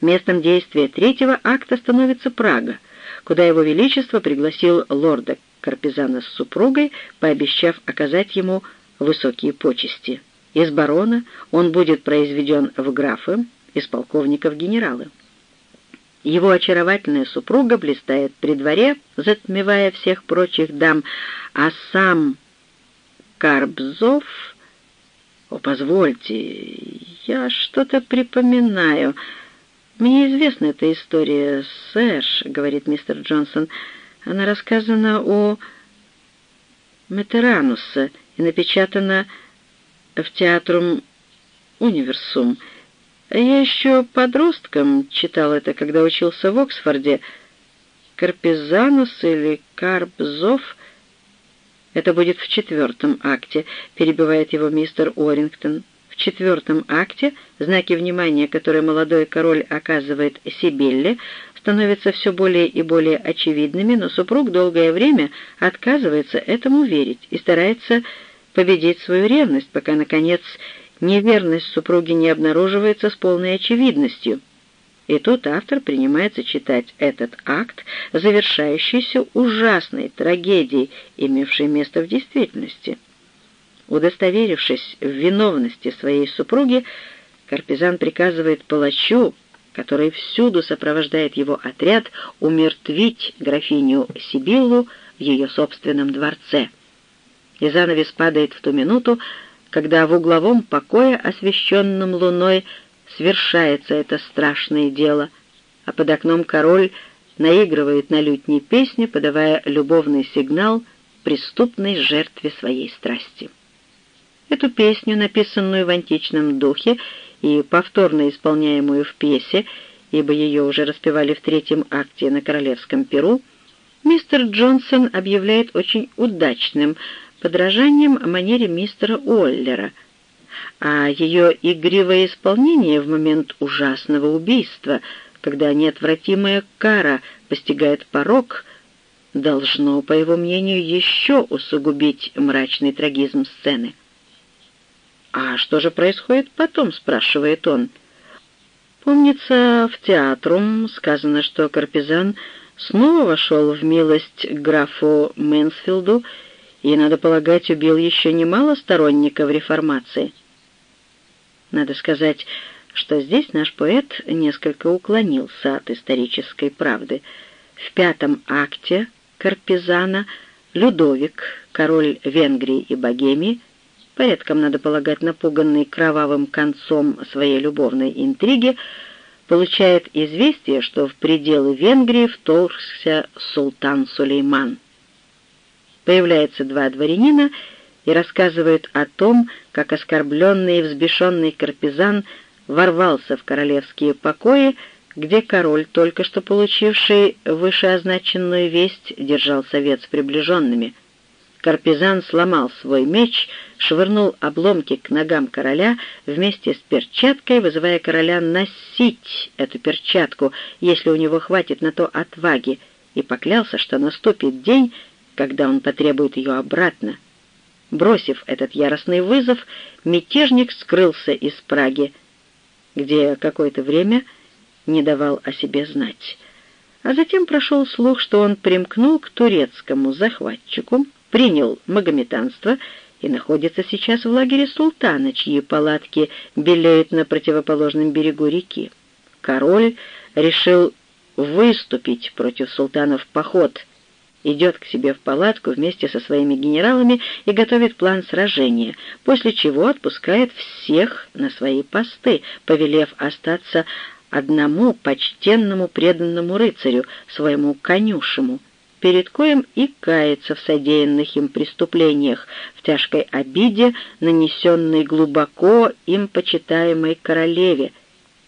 Местом действия третьего акта становится Прага, куда его величество пригласил лорда Карпизана с супругой, пообещав оказать ему высокие почести. Из барона он будет произведен в графы, из полковника в генералы. Его очаровательная супруга блистает при дворе, затмевая всех прочих дам, а сам Карбзов... О, позвольте, я что-то припоминаю. Мне известна эта история, сэр, — говорит мистер Джонсон. Она рассказана у Метерануса и напечатана в театрум Универсум. Я еще подростком читал это, когда учился в Оксфорде. Карпезанус или Карпзов — это будет в четвертом акте, перебивает его мистер Уоррингтон. Четвертом акте знаки внимания, которые молодой король оказывает Сибилле, становятся все более и более очевидными, но супруг долгое время отказывается этому верить и старается победить свою ревность, пока, наконец, неверность супруги не обнаруживается с полной очевидностью. И тут автор принимается читать этот акт, завершающийся ужасной трагедией, имевшей место в действительности. Удостоверившись в виновности своей супруги, Карпизан приказывает палачу, который всюду сопровождает его отряд, умертвить графиню Сибиллу в ее собственном дворце. И занавес падает в ту минуту, когда в угловом покое, освещенном луной, свершается это страшное дело, а под окном король наигрывает на лютне песни, подавая любовный сигнал преступной жертве своей страсти. Эту песню, написанную в античном духе и повторно исполняемую в пьесе, ибо ее уже распевали в третьем акте на Королевском Перу, мистер Джонсон объявляет очень удачным – подражанием манере мистера Уоллера, а ее игривое исполнение в момент ужасного убийства, когда неотвратимая кара постигает порог, должно, по его мнению, еще усугубить мрачный трагизм сцены. «А что же происходит потом?» — спрашивает он. Помнится, в театрум сказано, что Карпизан снова вошел в милость к графу Мэнсфилду и, надо полагать, убил еще немало сторонников реформации. Надо сказать, что здесь наш поэт несколько уклонился от исторической правды. В пятом акте Карпизана Людовик, король Венгрии и Богемии, порядком, надо полагать, напуганный кровавым концом своей любовной интриги, получает известие, что в пределы Венгрии вторгся султан Сулейман появляются два дворянина и рассказывают о том, как оскорбленный и взбешенный Карпизан ворвался в королевские покои, где король, только что получивший вышеозначенную весть, держал совет с приближенными. Карпизан сломал свой меч, швырнул обломки к ногам короля вместе с перчаткой, вызывая короля носить эту перчатку, если у него хватит на то отваги, и поклялся, что наступит день, когда он потребует ее обратно. Бросив этот яростный вызов, мятежник скрылся из Праги, где какое-то время не давал о себе знать. А затем прошел слух, что он примкнул к турецкому захватчику, принял магометанство и находится сейчас в лагере султана, чьи палатки белеют на противоположном берегу реки. Король решил выступить против султана в поход — идет к себе в палатку вместе со своими генералами и готовит план сражения, после чего отпускает всех на свои посты, повелев остаться одному почтенному преданному рыцарю, своему конюшему, перед коем и кается в содеянных им преступлениях, в тяжкой обиде, нанесенной глубоко им почитаемой королеве,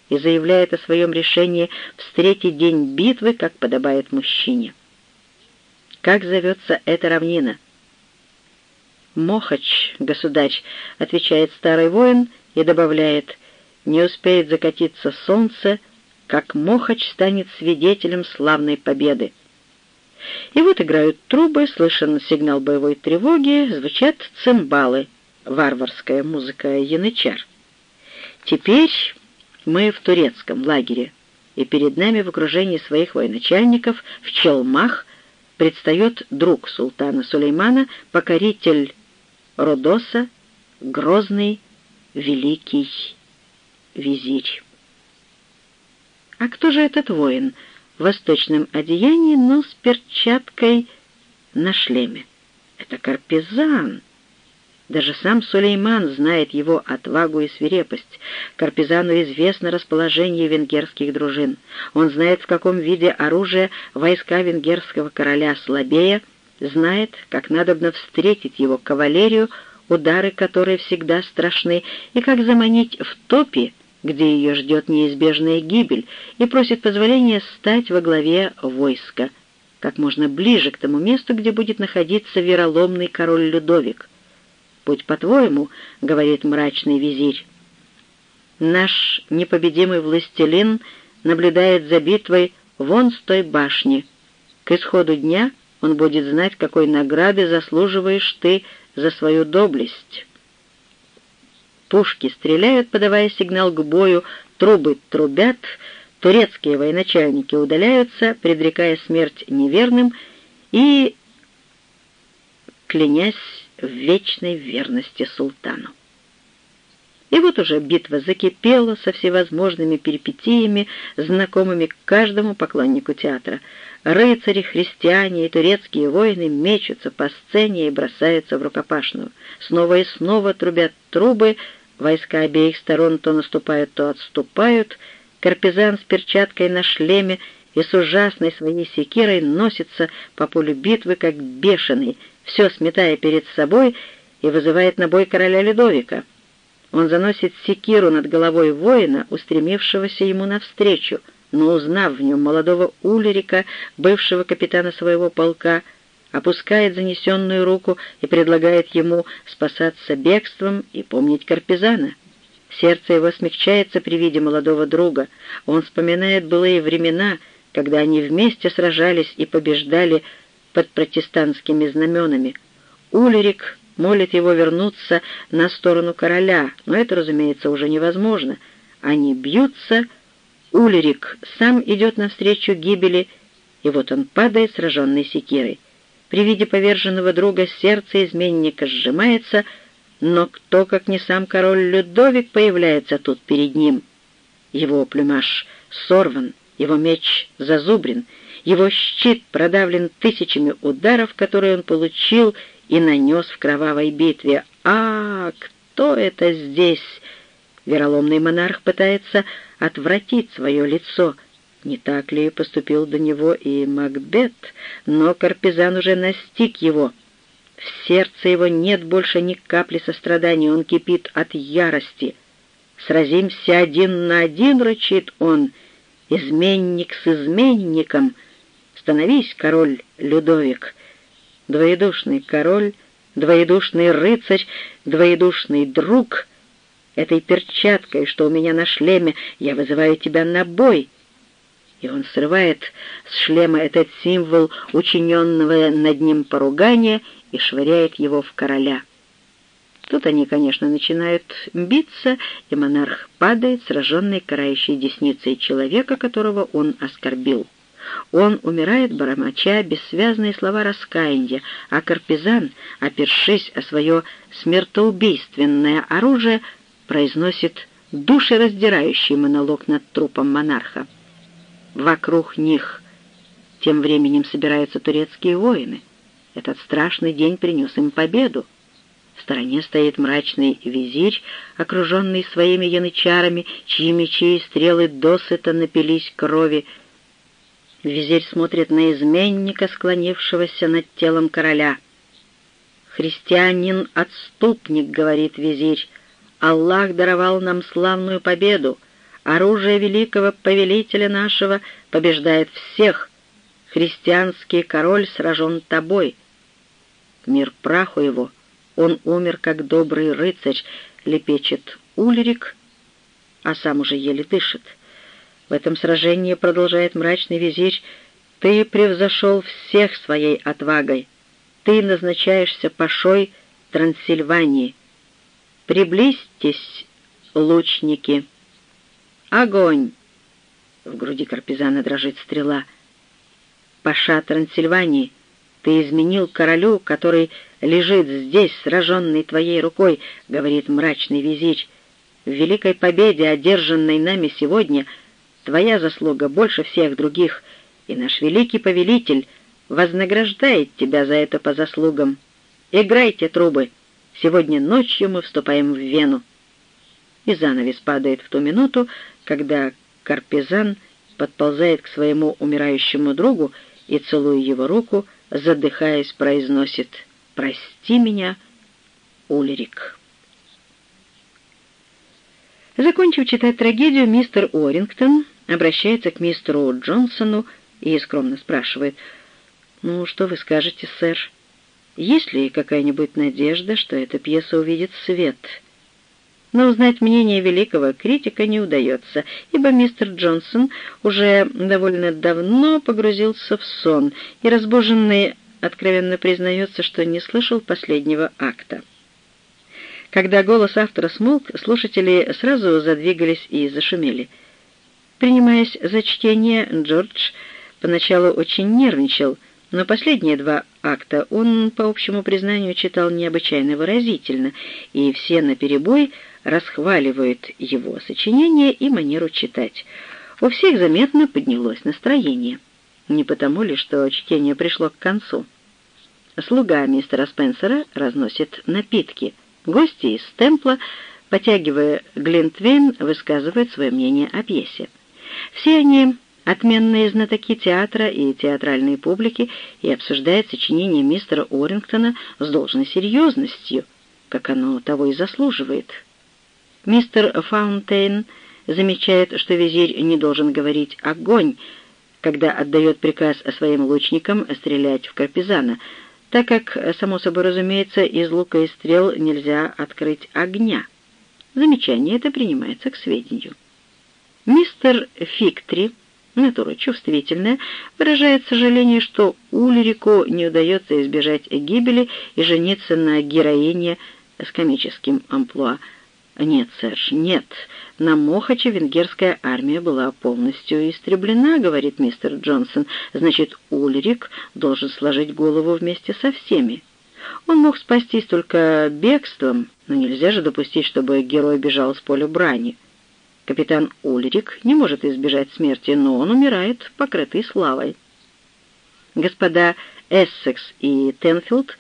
и заявляет о своем решении встретить день битвы, как подобает мужчине. Как зовется эта равнина?» «Мохач, государь», — отвечает старый воин и добавляет, «не успеет закатиться солнце, как Мохач станет свидетелем славной победы». И вот играют трубы, слышен сигнал боевой тревоги, звучат цимбалы, варварская музыка янычар. Теперь мы в турецком лагере. и перед нами в окружении своих военачальников в челмах предстает друг султана Сулеймана, покоритель Родоса, грозный великий визирь. А кто же этот воин восточном одеянии, но с перчаткой на шлеме? Это Карпезан. Даже сам Сулейман знает его отвагу и свирепость. Карпезану известно расположение венгерских дружин. Он знает, в каком виде оружия войска венгерского короля слабее, знает, как надобно встретить его кавалерию, удары которой всегда страшны, и как заманить в топи, где ее ждет неизбежная гибель, и просит позволения стать во главе войска, как можно ближе к тому месту, где будет находиться вероломный король Людовик. «Будь по-твоему», — говорит мрачный визирь, — «наш непобедимый властелин наблюдает за битвой вон с той башни. К исходу дня он будет знать, какой награды заслуживаешь ты за свою доблесть». Пушки стреляют, подавая сигнал к бою, трубы трубят, турецкие военачальники удаляются, предрекая смерть неверным и клянясь в вечной верности султану. И вот уже битва закипела со всевозможными перипетиями, знакомыми каждому поклоннику театра. Рыцари, христиане и турецкие воины мечутся по сцене и бросаются в рукопашную. Снова и снова трубят трубы, войска обеих сторон то наступают, то отступают. Карпезан с перчаткой на шлеме и с ужасной своей секирой носится по полю битвы, как бешеный, все сметая перед собой и вызывает на бой короля Людовика. Он заносит секиру над головой воина, устремившегося ему навстречу, но, узнав в нем молодого Улерика, бывшего капитана своего полка, опускает занесенную руку и предлагает ему спасаться бегством и помнить Карпезана. Сердце его смягчается при виде молодого друга. Он вспоминает былые времена, когда они вместе сражались и побеждали под протестантскими знаменами. Улерик молит его вернуться на сторону короля, но это, разумеется, уже невозможно. Они бьются, Улерик сам идет навстречу гибели, и вот он падает, сраженный секирой. При виде поверженного друга сердце изменника сжимается, но кто, как не сам король Людовик, появляется тут перед ним? Его плюмаж сорван, его меч зазубрен, его щит продавлен тысячами ударов, которые он получил и нанес в кровавой битве. «А, кто это здесь?» Вероломный монарх пытается отвратить свое лицо. Не так ли поступил до него и Макбет? Но Карпезан уже настиг его. В сердце его нет больше ни капли сострадания, он кипит от ярости. «Сразимся один на один», — рычит он, — «изменник с изменником». Становись, король Людовик, двоедушный король, двоедушный рыцарь, двоедушный друг. Этой перчаткой, что у меня на шлеме, я вызываю тебя на бой. И он срывает с шлема этот символ учиненного над ним поругания и швыряет его в короля. Тут они, конечно, начинают биться, и монарх падает, сраженный карающей десницей человека, которого он оскорбил. Он умирает, бормоча бессвязные слова раскаяния, а Карпезан, опершись о свое смертоубийственное оружие, произносит душераздирающий монолог над трупом монарха. Вокруг них тем временем собираются турецкие воины. Этот страшный день принес им победу. В стороне стоит мрачный визирь, окруженный своими янычарами, чьи мечи и стрелы досыта напились крови, Визирь смотрит на изменника, склонившегося над телом короля. «Христианин-отступник», — говорит визирь, — «Аллах даровал нам славную победу. Оружие великого повелителя нашего побеждает всех. Христианский король сражен тобой. Мир праху его, он умер, как добрый рыцарь», — лепечет Ульрик, а сам уже еле дышит. В этом сражении, продолжает мрачный визирь, ты превзошел всех своей отвагой. Ты назначаешься пашой Трансильвании. Приблизьтесь, лучники. Огонь! В груди Карпизана дрожит стрела. «Паша Трансильвании, ты изменил королю, который лежит здесь, сраженный твоей рукой», — говорит мрачный визирь. «В великой победе, одержанной нами сегодня, твоя заслуга больше всех других, и наш великий повелитель вознаграждает тебя за это по заслугам. Играйте трубы, сегодня ночью мы вступаем в Вену». И занавес падает в ту минуту, когда Карпизан подползает к своему умирающему другу и, целуя его руку, задыхаясь, произносит «Прости меня, Ульрик». Закончив читать трагедию, мистер Орингтон обращается к мистеру Джонсону и скромно спрашивает, «Ну, что вы скажете, сэр? Есть ли какая-нибудь надежда, что эта пьеса увидит свет?» Но узнать мнение великого критика не удается, ибо мистер Джонсон уже довольно давно погрузился в сон, и разбуженный откровенно признается, что не слышал последнего акта. Когда голос автора смолк, слушатели сразу задвигались и зашумели. Принимаясь за чтение, Джордж поначалу очень нервничал, но последние два акта он, по общему признанию, читал необычайно выразительно, и все наперебой расхваливают его сочинение и манеру читать. У всех заметно поднялось настроение. Не потому ли, что чтение пришло к концу? Слуга мистера Спенсера разносит напитки. Гости из темпла, потягивая Глинтвейн, высказывают свое мнение о пьесе. Все они отменные знатоки театра и театральной публики и обсуждают сочинение мистера Орингтона с должной серьезностью, как оно того и заслуживает. Мистер Фаунтейн замечает, что визирь не должен говорить «огонь», когда отдает приказ своим лучникам стрелять в Карпизана, так как, само собой разумеется, из лука и стрел нельзя открыть огня. Замечание это принимается к сведению. Мистер Фиктри, натура чувствительная, выражает сожаление, что Ульрику не удается избежать гибели и жениться на героине с комическим амплуа, «Нет, сэр, нет. На Мохаче венгерская армия была полностью истреблена», — говорит мистер Джонсон. «Значит, Ульрик должен сложить голову вместе со всеми. Он мог спастись только бегством, но нельзя же допустить, чтобы герой бежал с поля брани. Капитан Ульрик не может избежать смерти, но он умирает, покрытый славой». Господа Эссекс и Тенфилд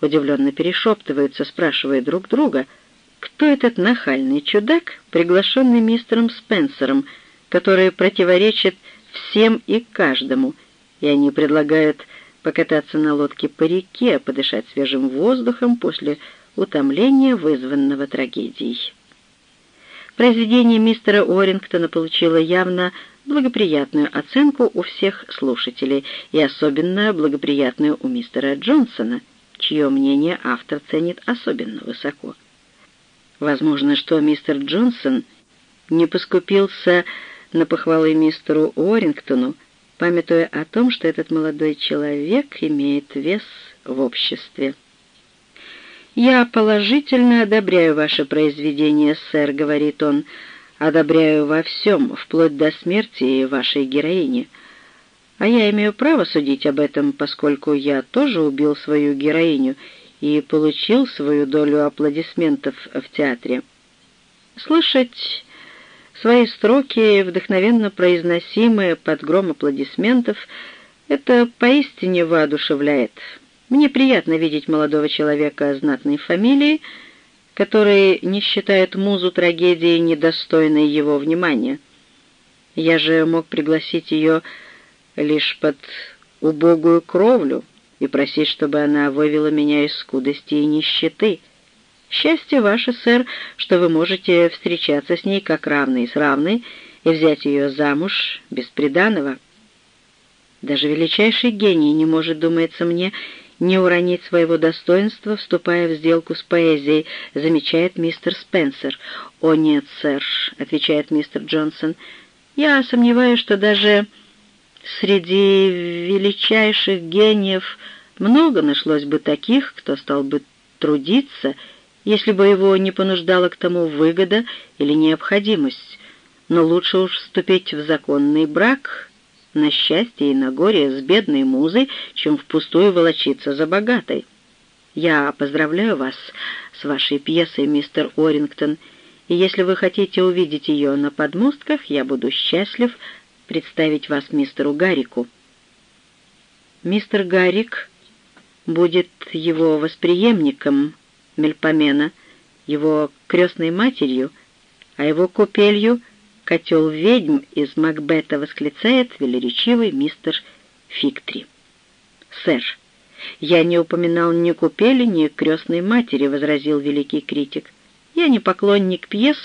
удивленно перешептываются, спрашивая друг друга — кто этот нахальный чудак, приглашенный мистером Спенсером, который противоречит всем и каждому, и они предлагают покататься на лодке по реке, подышать свежим воздухом после утомления, вызванного трагедией. Произведение мистера Орингтона получило явно благоприятную оценку у всех слушателей и особенно благоприятную у мистера Джонсона, чье мнение автор ценит особенно высоко. Возможно, что мистер Джонсон не поскупился на похвалы мистеру Уоррингтону, памятуя о том, что этот молодой человек имеет вес в обществе. «Я положительно одобряю ваше произведение, сэр», — говорит он, — «одобряю во всем, вплоть до смерти вашей героини. А я имею право судить об этом, поскольку я тоже убил свою героиню и получил свою долю аплодисментов в театре. Слышать свои строки, вдохновенно произносимые под гром аплодисментов, это поистине воодушевляет. Мне приятно видеть молодого человека знатной фамилии, который не считает музу трагедии недостойной его внимания. Я же мог пригласить ее лишь под убогую кровлю, и просить, чтобы она вывела меня из скудости и нищеты. Счастье ваше, сэр, что вы можете встречаться с ней как равный с равной и взять ее замуж без приданого. Даже величайший гений не может, думается мне, не уронить своего достоинства, вступая в сделку с поэзией, замечает мистер Спенсер. «О нет, сэр», — отвечает мистер Джонсон, — «я сомневаюсь, что даже Среди величайших гениев много нашлось бы таких, кто стал бы трудиться, если бы его не понуждала к тому выгода или необходимость. но лучше уж вступить в законный брак на счастье и на горе с бедной музой, чем впустую волочиться за богатой. Я поздравляю вас с вашей пьесой, мистер Орингтон, и если вы хотите увидеть ее на подмостках, я буду счастлив представить вас мистеру Гарику. Мистер Гарик будет его восприемником Мельпомена, его крестной матерью, а его купелью котел ведьм из Макбета восклицает велеречивый мистер Фиктри. «Сэр, я не упоминал ни купели, ни крестной матери», — возразил великий критик. «Я не поклонник пьес,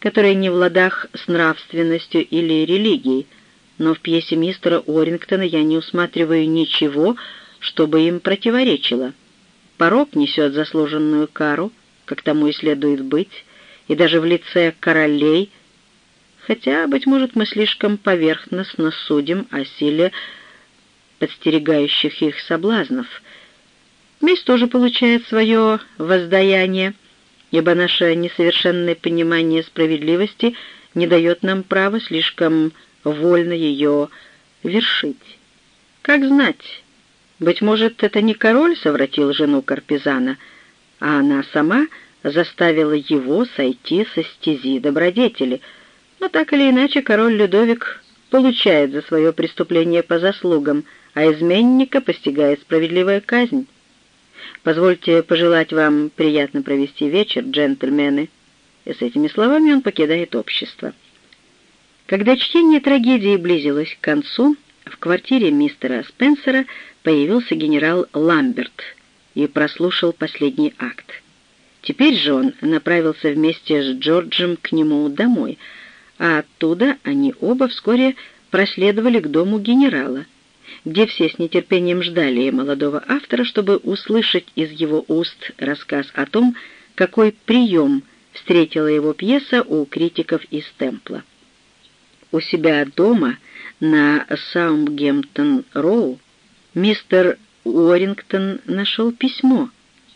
которые не в ладах с нравственностью или религией, но в пьесе мистера Орингтона я не усматриваю ничего, чтобы им противоречило. Порог несет заслуженную кару, как тому и следует быть, и даже в лице королей — хотя, быть может, мы слишком поверхностно судим о силе подстерегающих их соблазнов. Месть тоже получает свое воздаяние, ибо наше несовершенное понимание справедливости не дает нам права слишком вольно ее вершить. Как знать, быть может, это не король совратил жену Карпизана, а она сама заставила его сойти со стези добродетели — но так или иначе король Людовик получает за свое преступление по заслугам, а изменника постигает справедливая казнь. Позвольте пожелать вам приятно провести вечер, джентльмены». И с этими словами он покидает общество. Когда чтение трагедии близилось к концу, в квартире мистера Спенсера появился генерал Ламберт и прослушал последний акт. Теперь же он направился вместе с Джорджем к нему домой — а оттуда они оба вскоре проследовали к дому генерала, где все с нетерпением ждали молодого автора, чтобы услышать из его уст рассказ о том, какой прием встретила его пьеса у критиков из Темпла. У себя дома на Саумгемптон-Роу мистер Уоррингтон нашел письмо,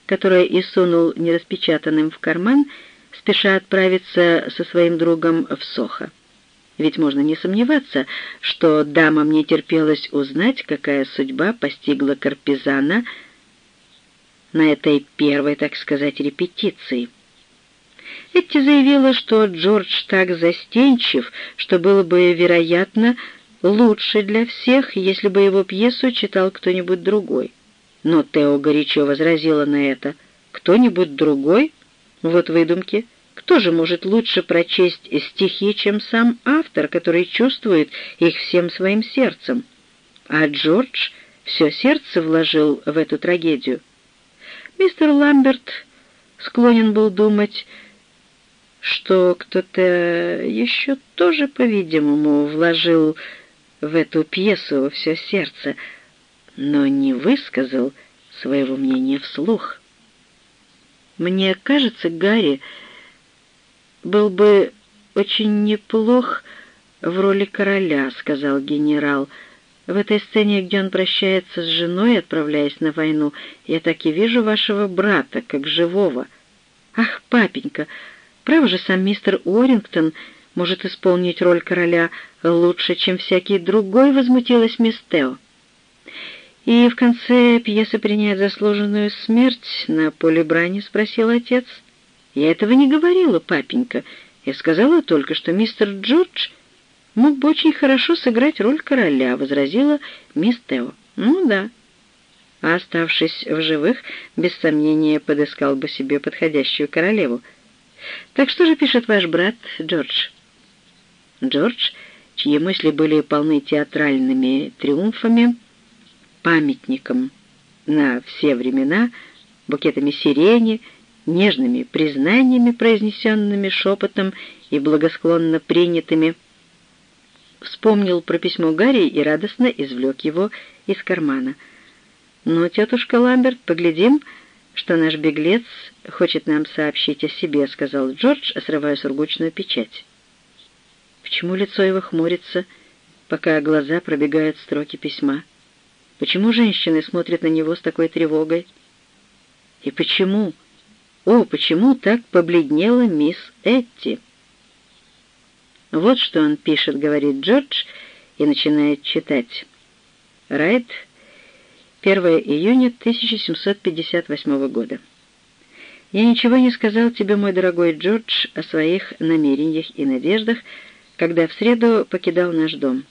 которое и сунул нераспечатанным в карман спеша отправиться со своим другом в Сохо. Ведь можно не сомневаться, что дамам не терпелось узнать, какая судьба постигла Карпизана на этой первой, так сказать, репетиции. Этти заявила, что Джордж так застенчив, что было бы, вероятно, лучше для всех, если бы его пьесу читал кто-нибудь другой. Но Тео горячо возразила на это. «Кто-нибудь другой? Вот выдумки. Кто же может лучше прочесть стихи, чем сам автор, который чувствует их всем своим сердцем? А Джордж все сердце вложил в эту трагедию. Мистер Ламберт склонен был думать, что кто-то еще тоже, по-видимому, вложил в эту пьесу все сердце, но не высказал своего мнения вслух. «Мне кажется, Гарри, был бы очень неплох в роли короля», — сказал генерал. «В этой сцене, где он прощается с женой, отправляясь на войну, я так и вижу вашего брата, как живого. Ах, папенька, право же сам мистер Уоррингтон может исполнить роль короля лучше, чем всякий другой», — возмутилась мисс Тео. «И в конце пьесы принять заслуженную смерть на поле брани?» — спросил отец. — «Я этого не говорила, папенька. Я сказала только, что мистер Джордж мог бы очень хорошо сыграть роль короля», — возразила мисс Тео. «Ну да». А оставшись в живых, без сомнения подыскал бы себе подходящую королеву. «Так что же пишет ваш брат Джордж?» Джордж, чьи мысли были полны театральными триумфами, памятником на все времена, букетами сирени — нежными признаниями, произнесенными шепотом и благосклонно принятыми, вспомнил про письмо Гарри и радостно извлек его из кармана. «Ну, тетушка Ламберт, поглядим, что наш беглец хочет нам сообщить о себе», — сказал Джордж, срывая сургучную печать. Почему лицо его хмурится, пока глаза пробегают строки письма? Почему женщины смотрят на него с такой тревогой? И почему... «О, почему так побледнела мисс Этти?» Вот что он пишет, говорит Джордж, и начинает читать. Райт, 1 июня 1758 года. «Я ничего не сказал тебе, мой дорогой Джордж, о своих намерениях и надеждах, когда в среду покидал наш дом.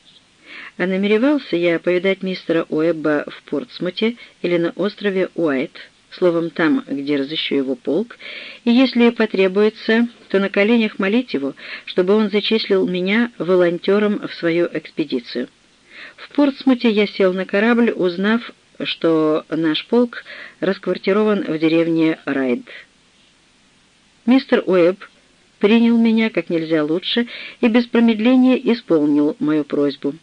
А намеревался я повидать мистера Уэбба в Портсмуте или на острове Уайт, словом, там, где разыщу его полк, и если потребуется, то на коленях молить его, чтобы он зачислил меня волонтером в свою экспедицию. В Портсмуте я сел на корабль, узнав, что наш полк расквартирован в деревне Райд. Мистер Уэбб принял меня как нельзя лучше и без промедления исполнил мою просьбу.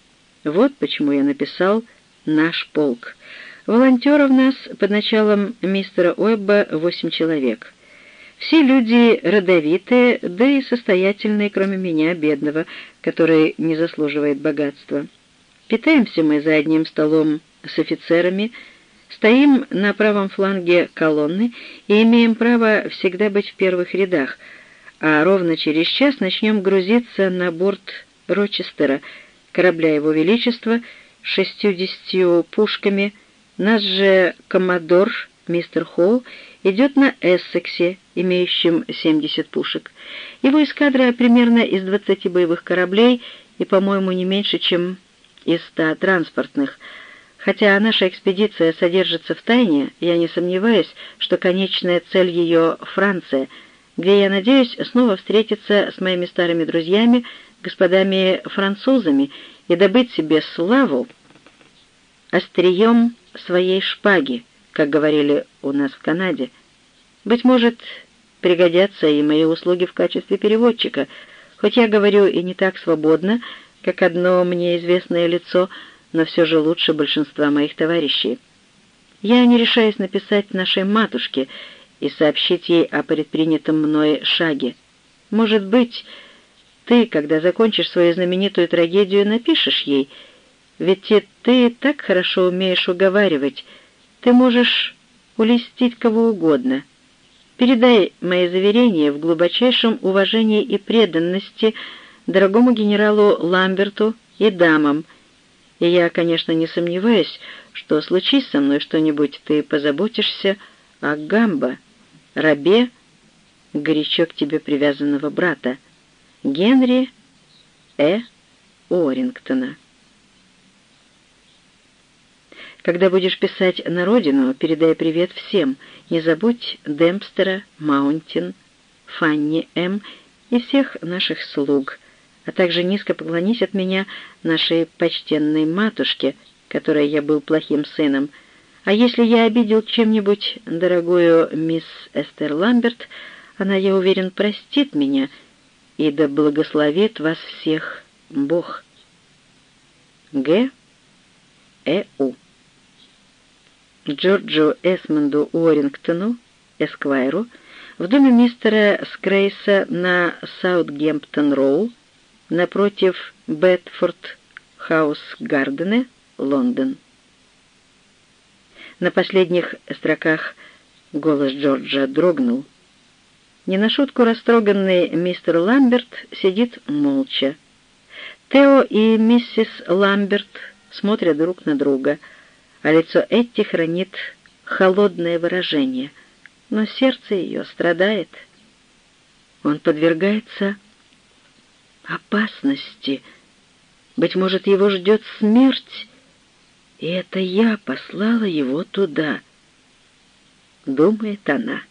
Вот почему я написал «Наш полк». Волонтеров нас под началом мистера Уэбба восемь человек. Все люди родовитые, да и состоятельные, кроме меня, бедного, который не заслуживает богатства. Питаемся мы за одним столом с офицерами, стоим на правом фланге колонны и имеем право всегда быть в первых рядах, а ровно через час начнем грузиться на борт Рочестера, корабля Его Величества, шестьюдесятью пушками, Наш же коммодор, мистер Холл, идет на Эссексе, имеющем 70 пушек. Его эскадра примерно из 20 боевых кораблей и, по-моему, не меньше, чем из 100 транспортных. Хотя наша экспедиция содержится в тайне, я не сомневаюсь, что конечная цель ее — Франция, где я надеюсь снова встретиться с моими старыми друзьями, господами-французами, и добыть себе славу острием своей шпаги, как говорили у нас в Канаде. Быть может, пригодятся и мои услуги в качестве переводчика, хоть я говорю и не так свободно, как одно мне известное лицо, но все же лучше большинства моих товарищей. Я не решаюсь написать нашей матушке и сообщить ей о предпринятом мной шаге. Может быть, ты, когда закончишь свою знаменитую трагедию, напишешь ей — ведь и ты так хорошо умеешь уговаривать. Ты можешь улестить кого угодно. Передай мои заверения в глубочайшем уважении и преданности дорогому генералу Ламберту и дамам. И я, конечно, не сомневаюсь, что случись со мной что-нибудь, ты позаботишься о Гамбо, рабе, горячо к тебе привязанного брата, Генри Э. Орингтона. Когда будешь писать на родину, передай привет всем. Не забудь Демпстера, Маунтин, Фанни М. и всех наших слуг, а также низко поклонись от меня нашей почтенной матушке, которой я был плохим сыном. А если я обидел чем-нибудь дорогую мисс Эстер Ламберт, она, я уверен, простит меня, и да благословит вас всех Бог. Г. Э. У. Джорджу Эсмонду Уоррингтону, Эсквайру, в доме мистера Скрейса на Саутгемптон-Роу, напротив Бетфорд-Хаус-Гардене, Лондон. На последних строках голос Джорджа дрогнул. Не на шутку растроганный мистер Ламберт сидит молча. Тео и миссис Ламберт смотрят друг на друга — а лицо Этти хранит холодное выражение, но сердце ее страдает. Он подвергается опасности. Быть может, его ждет смерть, и это я послала его туда, — думает она.